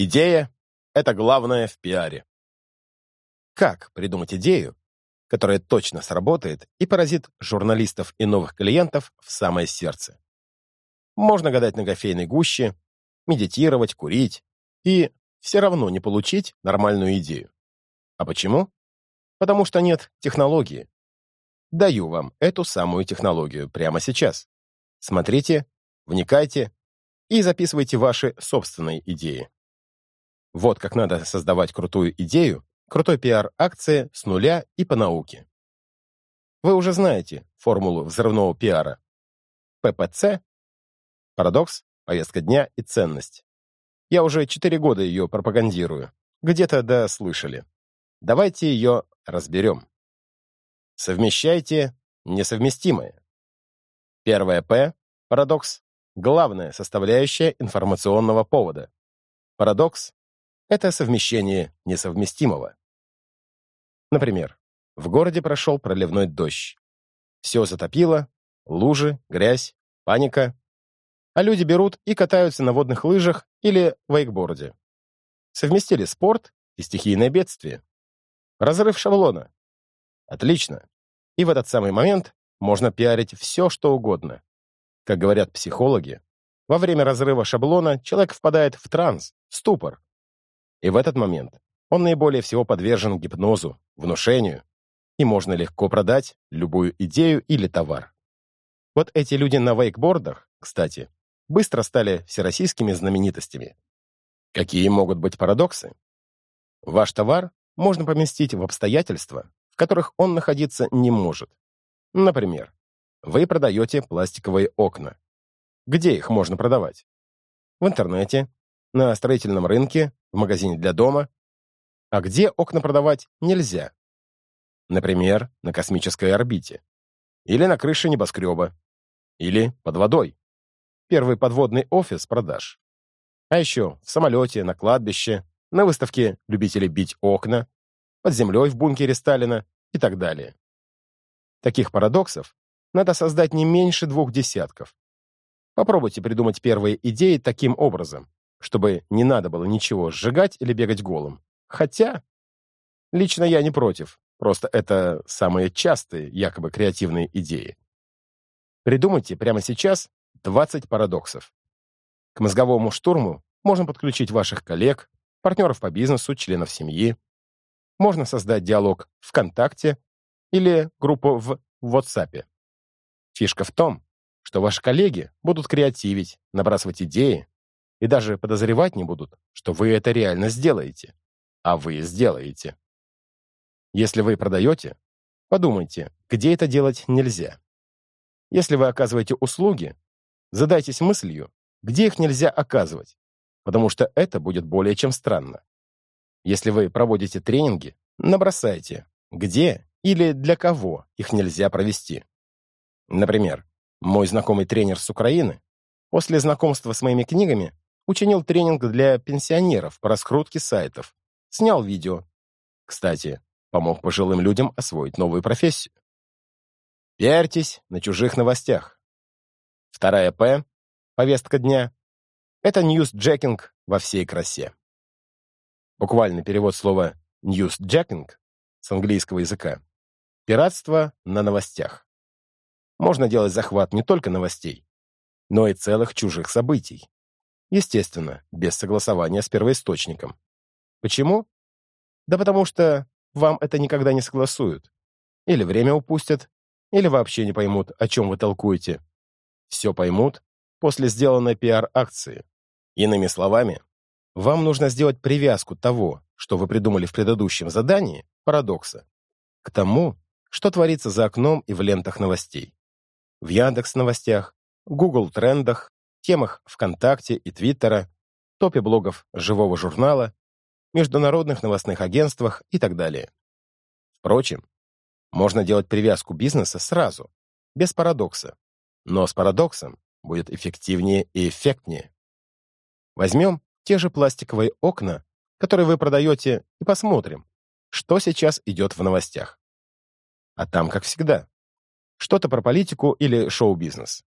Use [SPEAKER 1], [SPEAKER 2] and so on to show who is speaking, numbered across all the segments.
[SPEAKER 1] Идея — это главное в пиаре. Как придумать идею, которая точно сработает и поразит журналистов и новых клиентов в самое сердце? Можно гадать на кофейной гуще, медитировать, курить и все равно не получить нормальную идею. А почему? Потому что нет технологии. Даю вам эту самую технологию прямо сейчас. Смотрите, вникайте и записывайте ваши собственные идеи. Вот как надо создавать крутую идею, крутой пиар акции с нуля и по науке. Вы уже знаете формулу взрывного пиара. ППЦ – парадокс, повестка дня и ценность. Я уже четыре года ее пропагандирую. Где-то да слышали. Давайте ее разберем. Совмещайте несовместимое. Первое П – парадокс – главная составляющая информационного повода. Парадокс – это совмещение несовместимого. Например, в городе прошел проливной дождь. Все затопило, лужи, грязь, паника. А люди берут и катаются на водных лыжах или вейкборде. Совместили спорт и стихийное бедствие. Разрыв шаблона. Отлично. И в этот самый момент можно пиарить все, что угодно. Как говорят психологи, во время разрыва шаблона человек впадает в транс, ступор. И в этот момент он наиболее всего подвержен гипнозу, внушению, и можно легко продать любую идею или товар. Вот эти люди на вейкбордах, кстати, быстро стали всероссийскими знаменитостями. Какие могут быть парадоксы? Ваш товар можно поместить в обстоятельства, в которых он находиться не может. Например, вы продаете пластиковые окна. Где их можно продавать? В интернете, на строительном рынке, в магазине для дома. А где окна продавать нельзя? Например, на космической орбите. Или на крыше небоскреба. Или под водой. Первый подводный офис продаж. А еще в самолете, на кладбище, на выставке любителей бить окна, под землей в бункере Сталина и так далее. Таких парадоксов надо создать не меньше двух десятков. Попробуйте придумать первые идеи таким образом, чтобы не надо было ничего сжигать или бегать голым. Хотя, лично я не против, просто это самые частые, якобы креативные идеи. Придумайте прямо сейчас 20 парадоксов. К мозговому штурму можно подключить ваших коллег, партнеров по бизнесу, членов семьи. Можно создать диалог ВКонтакте или группу в WhatsApp. Фишка в том, что ваши коллеги будут креативить, набрасывать идеи и даже подозревать не будут, что вы это реально сделаете. А вы сделаете. Если вы продаете, подумайте, где это делать нельзя. Если вы оказываете услуги, задайтесь мыслью, где их нельзя оказывать, потому что это будет более чем странно. Если вы проводите тренинги, набросайте, где или для кого их нельзя провести. Например, мой знакомый тренер с Украины после знакомства с моими книгами учинил тренинг для пенсионеров по раскрутке сайтов, снял видео. Кстати, помог пожилым людям освоить новую профессию. Пиарьтесь на чужих новостях. Вторая П, повестка дня, это newsjacking во всей красе. Буквальный перевод слова «newsjacking» с английского языка – пиратство на новостях. Можно делать захват не только новостей, но и целых чужих событий. Естественно, без согласования с первоисточником. Почему? Да потому что вам это никогда не согласуют. Или время упустят, или вообще не поймут, о чем вы толкуете. Все поймут после сделанной пиар-акции. Иными словами, вам нужно сделать привязку того, что вы придумали в предыдущем задании, парадокса, к тому, что творится за окном и в лентах новостей. В Яндекс новостях, Google трендах, темах ВКонтакте и Твиттера, топе блогов живого журнала, международных новостных агентствах и так далее. Впрочем, можно делать привязку бизнеса сразу, без парадокса. Но с парадоксом будет эффективнее и эффектнее. Возьмем те же пластиковые окна, которые вы продаете, и посмотрим, что сейчас идет в новостях. А там, как всегда, что-то про политику или шоу-бизнес.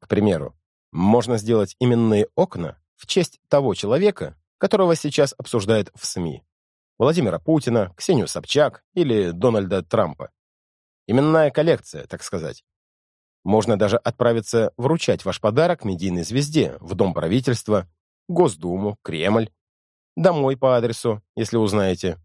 [SPEAKER 1] К примеру, можно сделать именные окна в честь того человека, которого сейчас обсуждают в СМИ. Владимира Путина, Ксению Собчак или Дональда Трампа. Именная коллекция, так сказать. Можно даже отправиться вручать ваш подарок медийной звезде в Дом правительства, Госдуму, Кремль, домой по адресу, если узнаете.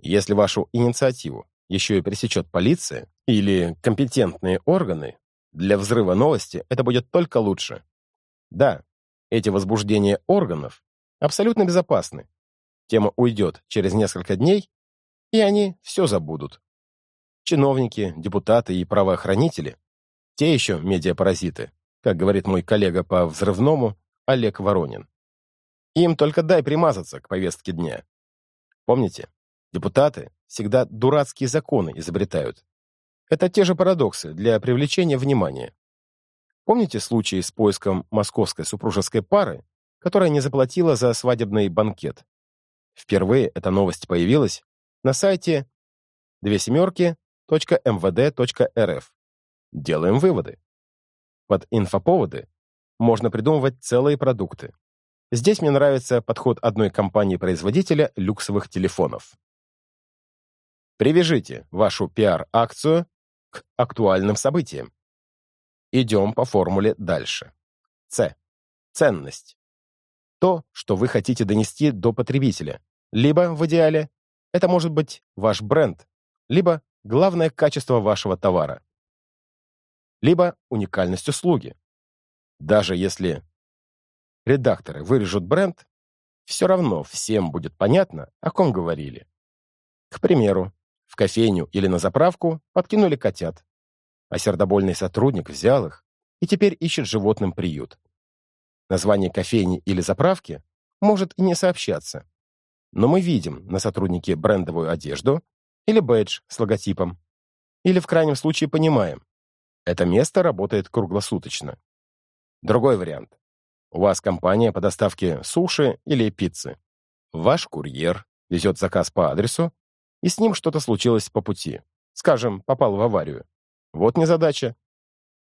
[SPEAKER 1] Если вашу инициативу еще и пресечет полиция или компетентные органы, для взрыва новости это будет только лучше. Да, эти возбуждения органов абсолютно безопасны. Тема уйдет через несколько дней, и они все забудут. Чиновники, депутаты и правоохранители — те еще медиапаразиты, как говорит мой коллега по взрывному Олег Воронин. Им только дай примазаться к повестке дня. Помните, депутаты всегда дурацкие законы изобретают. Это те же парадоксы для привлечения внимания. Помните случай с поиском московской супружеской пары, которая не заплатила за свадебный банкет? Впервые эта новость появилась на сайте две семерки .mvd.rf. Делаем выводы. Под инфоповоды можно придумывать целые продукты. Здесь мне нравится подход одной компании-производителя люксовых телефонов. Привяжите вашу пиар-акцию к актуальным событиям. Идем по формуле дальше. С. Ценность. То, что вы хотите донести до потребителя. Либо, в идеале, это может быть ваш бренд, либо главное качество вашего товара, либо уникальность услуги. Даже если редакторы вырежут бренд, все равно всем будет понятно, о ком говорили. К примеру, в кофейню или на заправку подкинули котят, а сердобольный сотрудник взял их и теперь ищет животным приют. Название кофейни или заправки может и не сообщаться, но мы видим на сотруднике брендовую одежду или бэдж с логотипом. Или в крайнем случае понимаем, это место работает круглосуточно. Другой вариант. У вас компания по доставке суши или пиццы. Ваш курьер везет заказ по адресу, и с ним что-то случилось по пути. Скажем, попал в аварию. Вот незадача.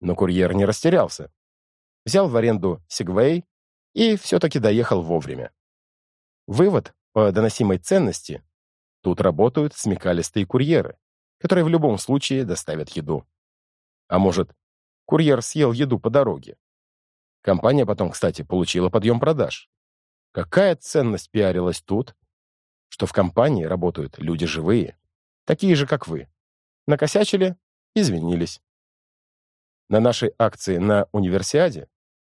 [SPEAKER 1] Но курьер не растерялся. Взял в аренду Сегвей и все-таки доехал вовремя. Вывод по доносимой ценности Тут работают смекалистые курьеры, которые в любом случае доставят еду. А может, курьер съел еду по дороге. Компания потом, кстати, получила подъем продаж. Какая ценность пиарилась тут, что в компании работают люди живые, такие же, как вы. Накосячили, извинились. На нашей акции на универсиаде,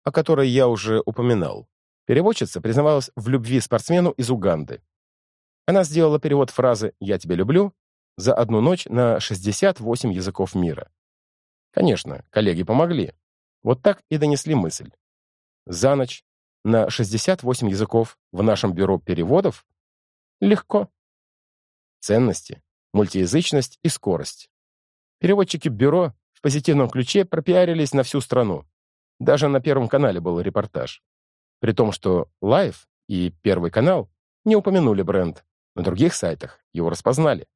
[SPEAKER 1] о которой я уже упоминал, переводчица признавалась в любви спортсмену из Уганды, она сделала перевод фразы «я тебя люблю» за одну ночь на 68 языков мира. Конечно, коллеги помогли. Вот так и донесли мысль. За ночь на 68 языков в нашем бюро переводов легко. Ценности, мультиязычность и скорость. Переводчики бюро в позитивном ключе пропиарились на всю страну. Даже на Первом канале был репортаж. При том, что Live и Первый канал не упомянули бренд, на других сайтах его распознали.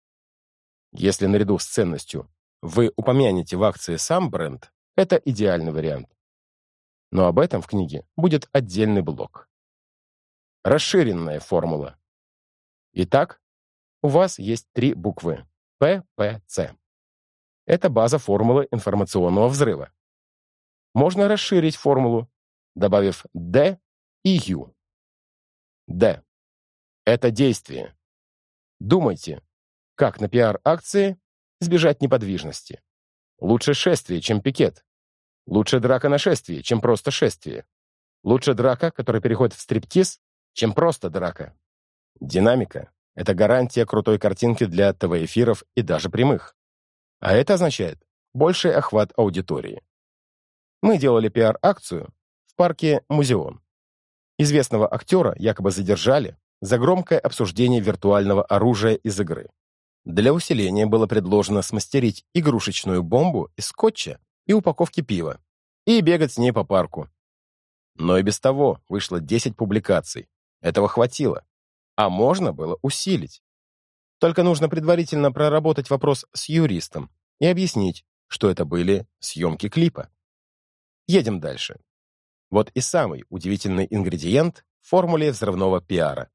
[SPEAKER 1] Если наряду с ценностью вы упомянете в акции сам бренд, это идеальный вариант. Но об этом в книге будет отдельный блок. Расширенная формула. Итак, у вас есть три буквы ППЦ. Это база формулы информационного взрыва. Можно расширить формулу, добавив D и U. D — это действие, Думайте, как на пиар-акции избежать неподвижности. Лучше шествие, чем пикет. Лучше драка на шествии, чем просто шествие. Лучше драка, которая переходит в стриптиз, чем просто драка. Динамика — это гарантия крутой картинки для ТВ-эфиров и даже прямых. А это означает больший охват аудитории. Мы делали пиар-акцию в парке «Музеон». Известного актера якобы задержали, за громкое обсуждение виртуального оружия из игры. Для усиления было предложено смастерить игрушечную бомбу из скотча и упаковки пива и бегать с ней по парку. Но и без того вышло 10 публикаций. Этого хватило. А можно было усилить. Только нужно предварительно проработать вопрос с юристом и объяснить, что это были съемки клипа. Едем дальше. Вот и самый удивительный ингредиент формуле взрывного пиара.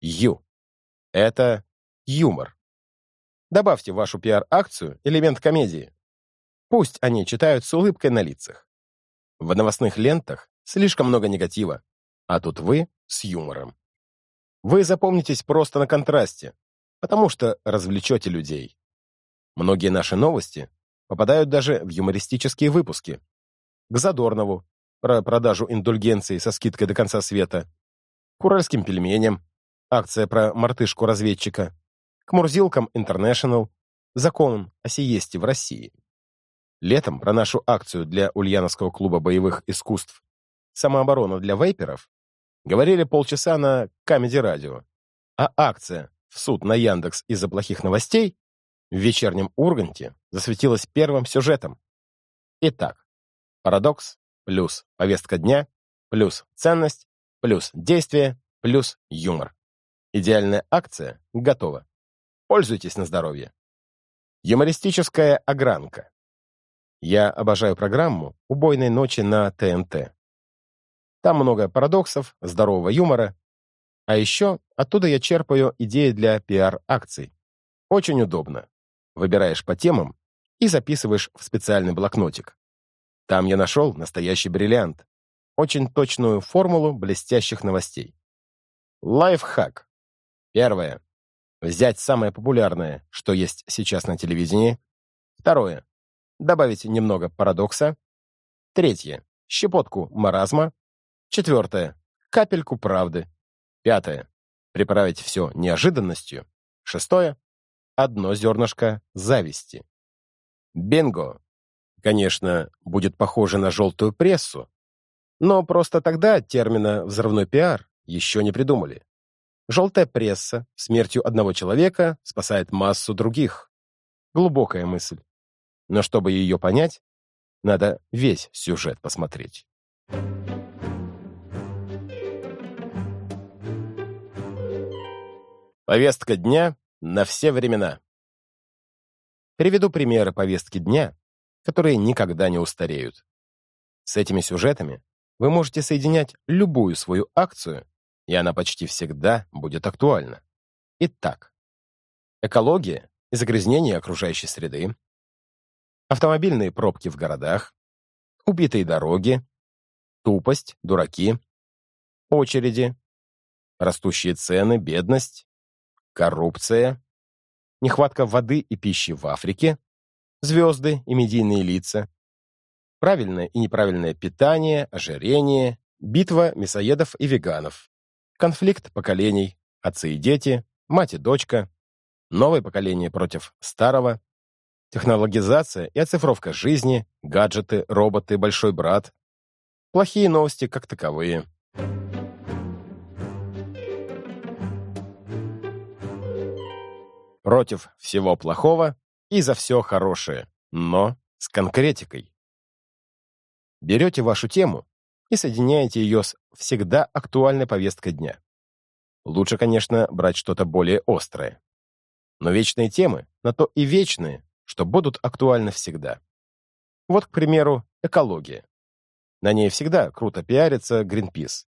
[SPEAKER 1] Ю. Это юмор. Добавьте в вашу пиар-акцию элемент комедии. Пусть они читают с улыбкой на лицах. В новостных лентах слишком много негатива, а тут вы с юмором. Вы запомнитесь просто на контрасте, потому что развлечете людей. Многие наши новости попадают даже в юмористические выпуски. К Задорнову про продажу индульгенций со скидкой до конца света, к уральским пельменям, акция про мартышку-разведчика, к Мурзилкам International, законом о сиесте в России. Летом про нашу акцию для Ульяновского клуба боевых искусств «Самооборона для вейперов» говорили полчаса на Comedy Радио, а акция «В суд на Яндекс из-за плохих новостей» в вечернем Урганте засветилась первым сюжетом. Итак, парадокс плюс повестка дня плюс ценность плюс действие плюс юмор. Идеальная акция готова. Пользуйтесь на здоровье. Юмористическая огранка. Я обожаю программу «Убойной ночи» на ТНТ. Там много парадоксов, здорового юмора. А еще оттуда я черпаю идеи для пиар-акций. Очень удобно. Выбираешь по темам и записываешь в специальный блокнотик. Там я нашел настоящий бриллиант. Очень точную формулу блестящих новостей. Лайфхак. Первое. Взять самое популярное, что есть сейчас на телевидении. Второе. Добавить немного парадокса. Третье. Щепотку маразма. Четвертое. Капельку правды. Пятое. Приправить все неожиданностью. Шестое. Одно зернышко зависти. Бинго! Конечно, будет похоже на желтую прессу, но просто тогда термина «взрывной пиар» еще не придумали. Желтая пресса смертью одного человека спасает массу других. Глубокая мысль. Но чтобы ее понять, надо весь сюжет посмотреть. Повестка дня на все времена. Приведу примеры повестки дня, которые никогда не устареют. С этими сюжетами вы можете соединять любую свою акцию, и она почти всегда будет актуальна. Итак, экология и загрязнение окружающей среды, автомобильные пробки в городах, убитые дороги, тупость, дураки, очереди, растущие цены, бедность, коррупция, нехватка воды и пищи в Африке, звезды и медийные лица, правильное и неправильное питание, ожирение, битва мясоедов и веганов, конфликт поколений, отцы и дети, мать и дочка, новое поколение против старого, технологизация и оцифровка жизни, гаджеты, роботы, большой брат, плохие новости как таковые. Против всего плохого и за все хорошее, но с конкретикой. Берете вашу тему и соединяете ее с всегда актуальной повесткой дня. Лучше, конечно, брать что-то более острое. Но вечные темы на то и вечные, что будут актуальны всегда. Вот, к примеру, экология. На ней всегда круто пиарится Greenpeace.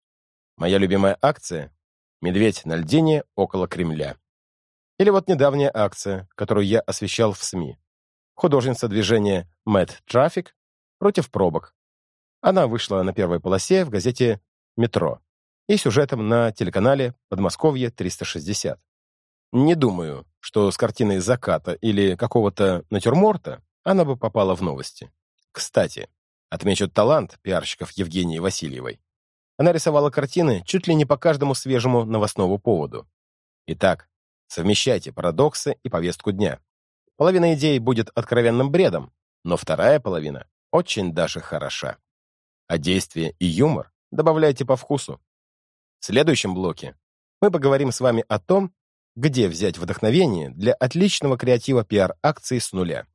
[SPEAKER 1] Моя любимая акция — «Медведь на льдине около Кремля». Или вот недавняя акция, которую я освещал в СМИ. Художница движения Mad Traffic против пробок. Она вышла на первой полосе в газете «Метро» и сюжетом на телеканале «Подмосковье 360». Не думаю, что с картиной заката или какого-то натюрморта она бы попала в новости. Кстати, отмечу талант пиарщиков Евгении Васильевой. Она рисовала картины чуть ли не по каждому свежему новостному поводу. Итак, Совмещайте парадоксы и повестку дня. Половина идей будет откровенным бредом, но вторая половина очень даже хороша. А действие и юмор добавляйте по вкусу. В следующем блоке мы поговорим с вами о том, где взять вдохновение для отличного креатива пиар-акции с нуля.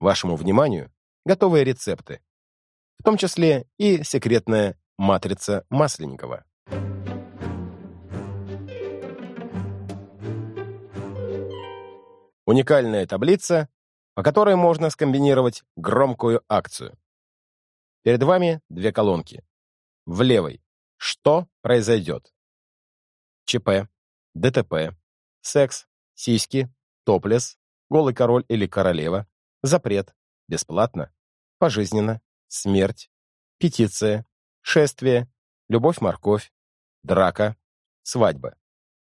[SPEAKER 1] Вашему вниманию готовые рецепты, в том числе и секретная матрица Масленникова. Уникальная таблица, по которой можно скомбинировать громкую акцию. Перед вами две колонки. В левой Что произойдет? ЧП, ДТП, секс, сиськи, топлес, голый король или королева, запрет, бесплатно, пожизненно, смерть, петиция, шествие, любовь-морковь, драка, свадьба,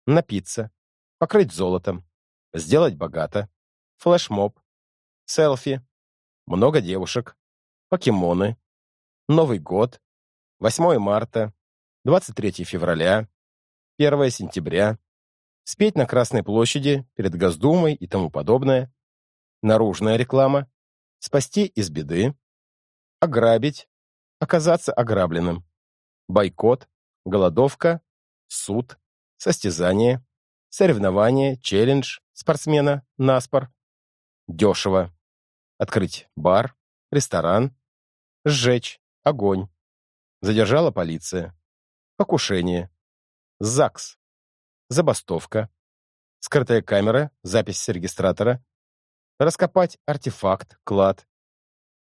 [SPEAKER 1] напиться, покрыть золотом, сделать богато, флешмоб, селфи, много девушек, покемоны, Новый год, 8 марта, 23 февраля, 1 сентября, спеть на Красной площади перед Госдумой и тому подобное, наружная реклама, спасти из беды, ограбить, оказаться ограбленным, бойкот, голодовка, суд, состязание, соревнование, челлендж спортсмена, наспор, дешево, открыть бар, ресторан, сжечь, огонь, задержала полиция, покушение, ЗАГС, забастовка, скрытая камера, запись с регистратора, раскопать артефакт, клад,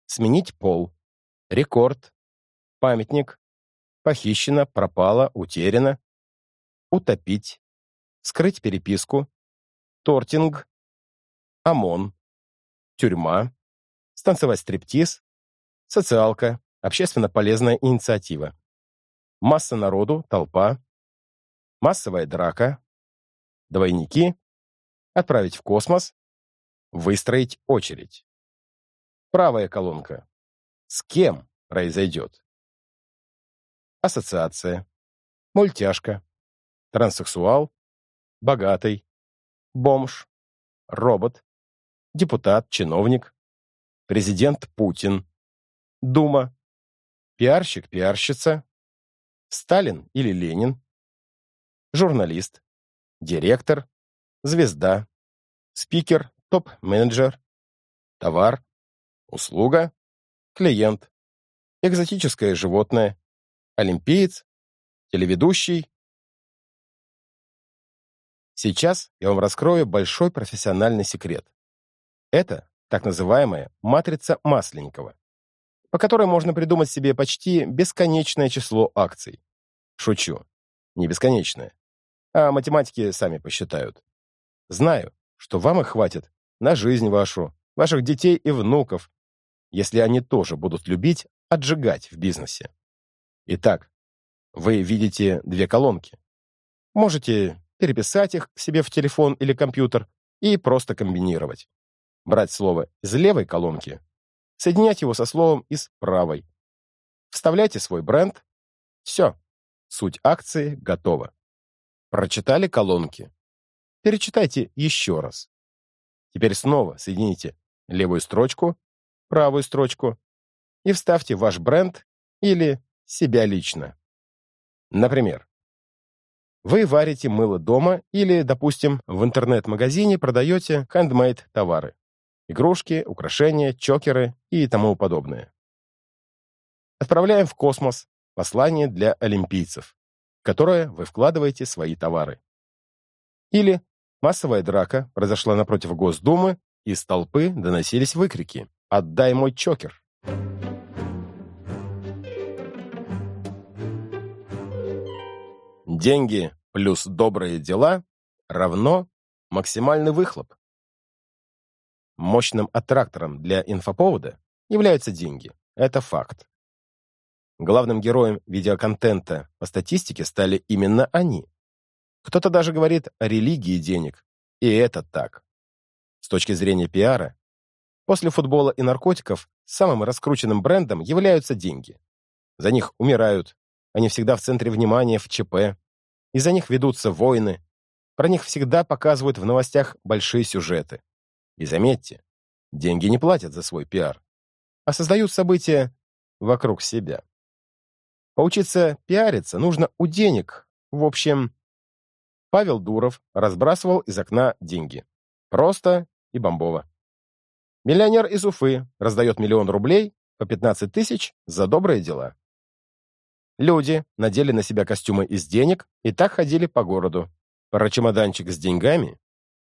[SPEAKER 1] сменить пол, рекорд, памятник, похищено, пропало, утеряно, утопить, скрыть переписку, тортинг, ОМОН, тюрьма, станцевать стриптиз, социалка, общественно полезная инициатива, масса народу, толпа, массовая драка, двойники, отправить в космос, выстроить очередь. Правая колонка. С кем произойдет? Ассоциация, мультяшка, транссексуал, богатый, бомж, робот, депутат, чиновник, президент Путин, Дума, пиарщик, пиарщица, Сталин или Ленин, журналист, директор, звезда, спикер, топ-менеджер, товар, услуга, клиент, экзотическое животное, олимпиец, телеведущий. Сейчас я вам раскрою большой профессиональный секрет. Это так называемая матрица Масленникова, по которой можно придумать себе почти бесконечное число акций. Шучу. Не бесконечное. А математики сами посчитают. Знаю, что вам их хватит на жизнь вашу, ваших детей и внуков, если они тоже будут любить отжигать в бизнесе. Итак, вы видите две колонки. Можете переписать их себе в телефон или компьютер и просто комбинировать. Брать слово из левой колонки, соединять его со словом из правой. Вставляйте свой бренд. Все. Суть акции готова. Прочитали колонки? Перечитайте еще раз. Теперь снова соедините левую строчку, правую строчку и вставьте ваш бренд или себя лично. Например, вы варите мыло дома или, допустим, в интернет-магазине продаете handmade товары. Игрушки, украшения, чокеры и тому подобное. Отправляем в космос послание для олимпийцев, в которое вы вкладываете свои товары. Или Массовая драка произошла напротив Госдумы, из толпы доносились выкрики «Отдай мой чокер!». Деньги плюс добрые дела равно максимальный выхлоп. Мощным аттрактором для инфоповода являются деньги. Это факт. Главным героем видеоконтента по статистике стали именно они. Кто-то даже говорит о религии денег. И это так. С точки зрения пиара, после футбола и наркотиков самым раскрученным брендом являются деньги. За них умирают, они всегда в центре внимания в ЧП, и за них ведутся войны, про них всегда показывают в новостях большие сюжеты. И заметьте, деньги не платят за свой пиар, а создают события вокруг себя. Поучиться пиариться нужно у денег. В общем, Павел Дуров разбрасывал из окна деньги. Просто и бомбово. Миллионер из Уфы раздает миллион рублей по 15 тысяч за добрые дела. Люди надели на себя костюмы из денег и так ходили по городу. Про чемоданчик с деньгами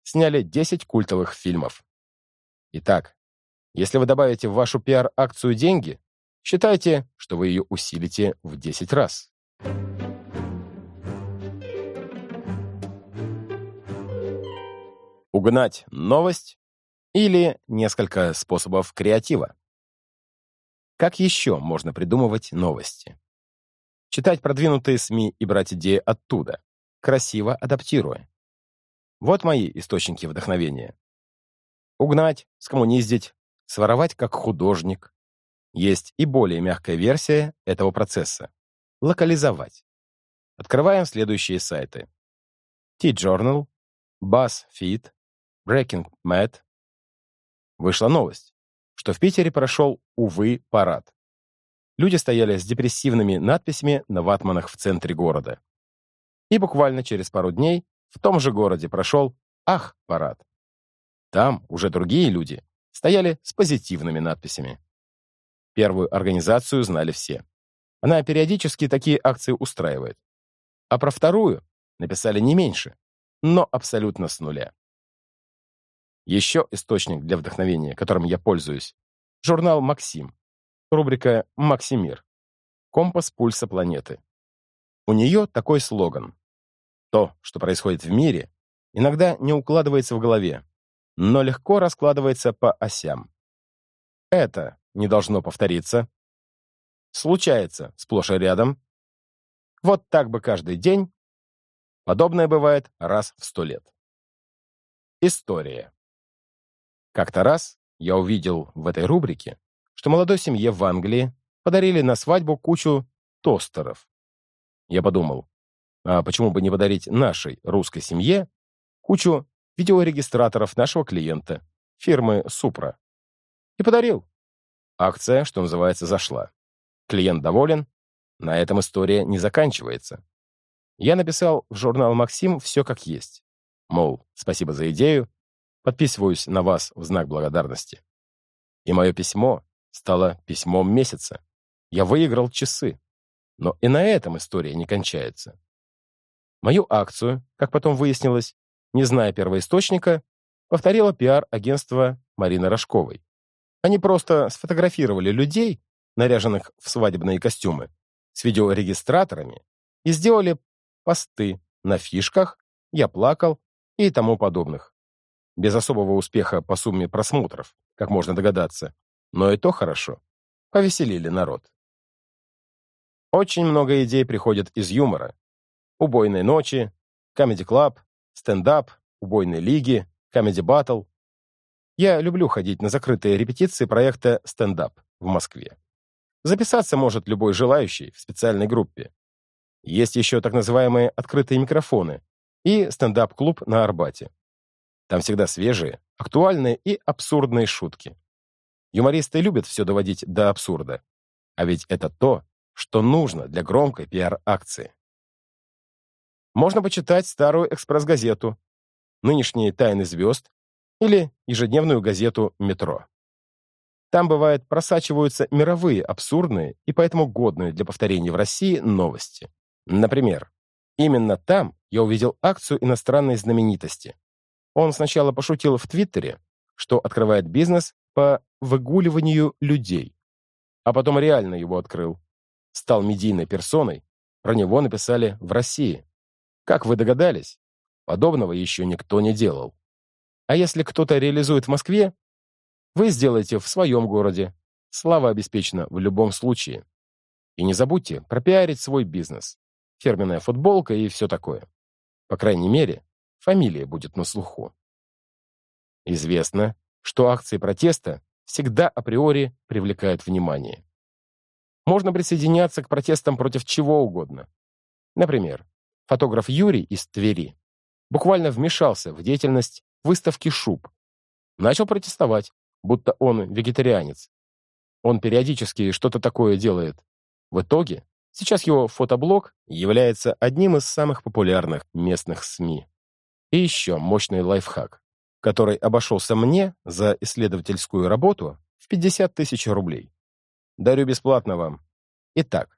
[SPEAKER 1] сняли 10 культовых фильмов. Итак, если вы добавите в вашу пиар-акцию деньги, считайте, что вы ее усилите в 10 раз. Угнать новость или несколько способов креатива. Как еще можно придумывать новости? Читать продвинутые СМИ и брать идеи оттуда, красиво адаптируя. Вот мои источники вдохновения. Угнать, скоммуниздить, своровать как художник. Есть и более мягкая версия этого процесса — локализовать. Открываем следующие сайты. T-Journal, BuzzFeed, Breaking Mad. Вышла новость, что в Питере прошел, увы, парад. Люди стояли с депрессивными надписями на ватманах в центре города. И буквально через пару дней в том же городе прошел «Ах, парад». Там уже другие люди стояли с позитивными надписями. Первую организацию знали все. Она периодически такие акции устраивает. А про вторую написали не меньше, но абсолютно с нуля. Еще источник для вдохновения, которым я пользуюсь, журнал «Максим», Рубрика «Максимир». Компас пульса планеты. У нее такой слоган. То, что происходит в мире, иногда не укладывается в голове, но легко раскладывается по осям. Это не должно повториться. Случается сплошь и рядом. Вот так бы каждый день. Подобное бывает раз в сто лет. История. Как-то раз я увидел в этой рубрике что молодой семье в Англии подарили на свадьбу кучу тостеров. Я подумал, а почему бы не подарить нашей русской семье кучу видеорегистраторов нашего клиента, фирмы Супра. И подарил. Акция, что называется, зашла. Клиент доволен, на этом история не заканчивается. Я написал в журнал «Максим» все как есть. Мол, спасибо за идею, подписываюсь на вас в знак благодарности. И мое письмо стало письмом месяца. Я выиграл часы. Но и на этом история не кончается. Мою акцию, как потом выяснилось, не зная первоисточника, повторило пиар-агентство Марины Рожковой. Они просто сфотографировали людей, наряженных в свадебные костюмы, с видеорегистраторами и сделали посты на фишках «Я плакал» и тому подобных. Без особого успеха по сумме просмотров, как можно догадаться, но и то хорошо. Повеселили народ. Очень много идей приходят из юмора. Убойной ночи, Comedy Club, стендап, убойной лиги, Comedy Battle. Я люблю ходить на закрытые репетиции проекта стендап в Москве. Записаться может любой желающий в специальной группе. Есть еще так называемые открытые микрофоны и стендап-клуб на Арбате. Там всегда свежие, актуальные и абсурдные шутки. Юмористы любят все доводить до абсурда. А ведь это то, что нужно для громкой пиар-акции. Можно почитать старую экспресс-газету, нынешние «Тайны звезд» или ежедневную газету «Метро». Там, бывает, просачиваются мировые абсурдные и поэтому годные для повторения в России новости. Например, именно там я увидел акцию иностранной знаменитости. Он сначала пошутил в Твиттере, что открывает бизнес по выгуливанию людей. А потом реально его открыл. Стал медийной персоной, про него написали в России. Как вы догадались, подобного еще никто не делал. А если кто-то реализует в Москве, вы сделаете в своем городе. Слава обеспечена в любом случае. И не забудьте пропиарить свой бизнес. Фирменная футболка и все такое. По крайней мере, фамилия будет на слуху. Известно, что акции протеста всегда априори привлекают внимание. Можно присоединяться к протестам против чего угодно. Например, фотограф Юрий из Твери буквально вмешался в деятельность выставки шуб. Начал протестовать, будто он вегетарианец. Он периодически что-то такое делает. В итоге, сейчас его фотоблог является одним из самых популярных местных СМИ. И еще мощный лайфхак который обошелся мне за исследовательскую работу в 50 тысяч рублей. Дарю бесплатно вам. Итак,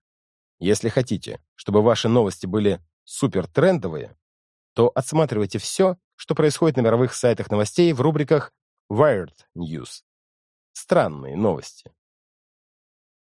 [SPEAKER 1] если хотите, чтобы ваши новости были супертрендовые, то отсматривайте все, что происходит на мировых сайтах новостей в рубриках Wired News. Странные новости.